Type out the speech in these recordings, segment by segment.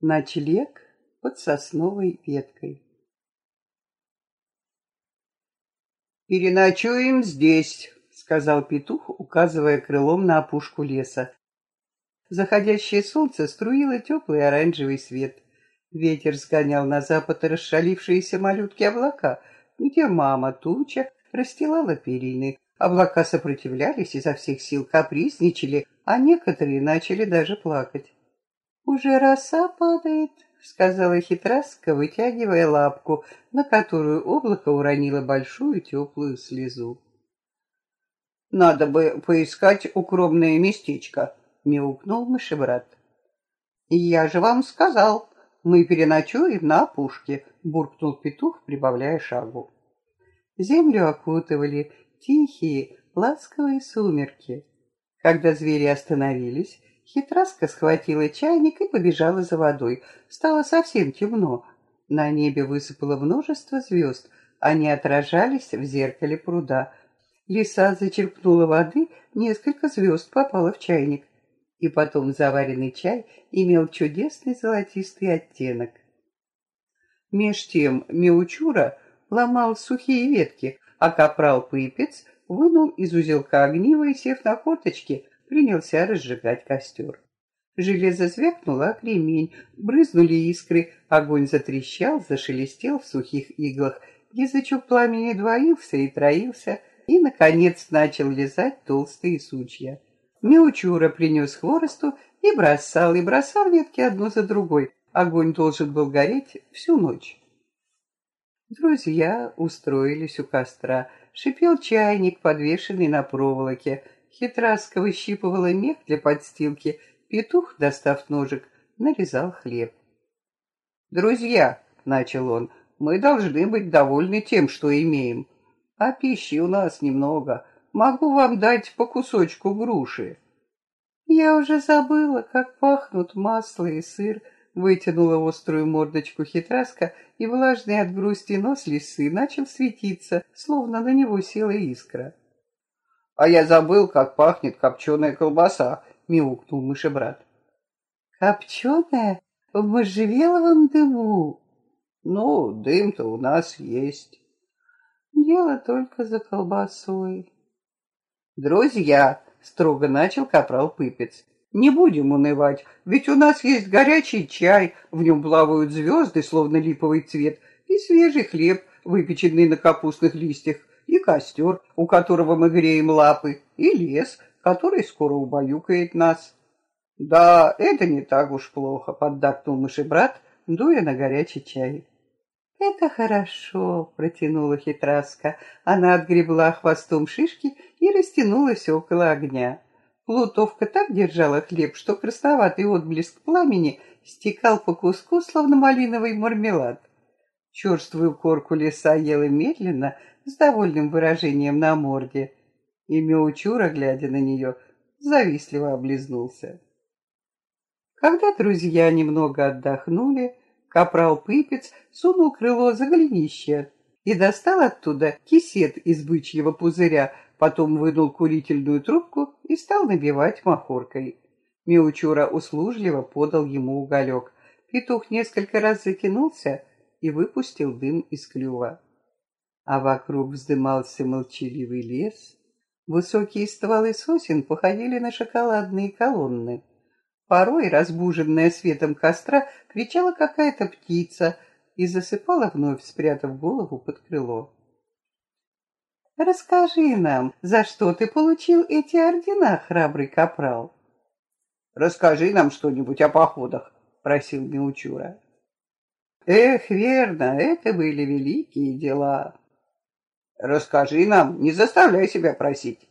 ночлег под сосновой веткой. «Переночуем здесь», — сказал петух, указывая крылом на опушку леса. Заходящее солнце струило теплый оранжевый свет. Ветер сгонял на запад расшалившиеся малютки облака, где мама туча расстилала перины. Облака сопротивлялись изо всех сил, капризничали, а некоторые начали даже плакать. «Уже роса падает», — сказала хитраска, вытягивая лапку, на которую облако уронило большую теплую слезу. «Надо бы поискать укромное местечко», — мяукнул мышебрат. «Я же вам сказал, мы переночуем на опушке», — буркнул петух, прибавляя шагу. Землю окутывали тихие, ласковые сумерки. Когда звери остановились, Хитраска схватила чайник и побежала за водой. Стало совсем темно. На небе высыпало множество звезд. Они отражались в зеркале пруда. Лиса зачерпнула воды, несколько звезд попало в чайник. И потом заваренный чай имел чудесный золотистый оттенок. Меж тем Мяучура ломал сухие ветки, а капрал Пыпец вынул из узелка огниво и, сев на корточки, принялся разжигать костер. Железо звякнуло о кремень, брызнули искры, огонь затрещал, зашелестел в сухих иглах, язычок пламени двоился и троился, и, наконец, начал лизать толстые сучья. Мяучура принес хворосту и бросал, и бросал ветки одну за другой. Огонь должен был гореть всю ночь. Друзья устроились у костра. Шипел чайник, подвешенный на проволоке — Хитраска выщипывала мех для подстилки, петух, достав ножик, нарезал хлеб. «Друзья», — начал он, — «мы должны быть довольны тем, что имеем. А пищи у нас немного. Могу вам дать по кусочку груши». «Я уже забыла, как пахнут масло и сыр», — вытянула острую мордочку хитраска, и влажный от грусти нос лисы начал светиться, словно на него села искра. «А я забыл, как пахнет копченая колбаса», — мяукнул мышебрат. «Копченая в можжевеловом дыму?» «Ну, дым-то у нас есть». «Дело только за колбасой». «Друзья», — строго начал капрал Пыпец, — «не будем унывать, ведь у нас есть горячий чай, в нем плавают звезды, словно липовый цвет, и свежий хлеб, выпеченный на капустных листьях и костер, у которого мы греем лапы, и лес, который скоро убаюкает нас. Да, это не так уж плохо, поддакнул мышебрат, дуя на горячий чай. «Это хорошо», — протянула хитраска. Она отгребла хвостом шишки и растянулась около огня. Плутовка так держала хлеб, что красноватый отблеск пламени стекал по куску, словно малиновый мармелад. Черствую корку леса ела медленно, с довольным выражением на морде, и Мяучура, глядя на нее, завистливо облизнулся. Когда друзья немного отдохнули, капрал Пыпец сунул крыло за голенище и достал оттуда кисет из бычьего пузыря, потом вынул курительную трубку и стал набивать махоркой. Меучура услужливо подал ему уголек. Петух несколько раз затянулся и выпустил дым из клюва а вокруг вздымался молчаливый лес. Высокие стволы сосен походили на шоколадные колонны. Порой, разбуженная светом костра, кричала какая-то птица и засыпала вновь, спрятав голову под крыло. «Расскажи нам, за что ты получил эти ордена, храбрый капрал?» «Расскажи нам что-нибудь о походах», — просил Мелчура. «Эх, верно, это были великие дела!» Расскажи нам, не заставляй себя просить.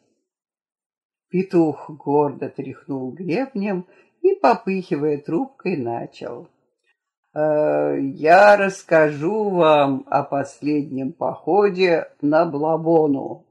Петух гордо тряхнул гребнем и, попыхивая трубкой, начал. «Э, «Я расскажу вам о последнем походе на Блабону,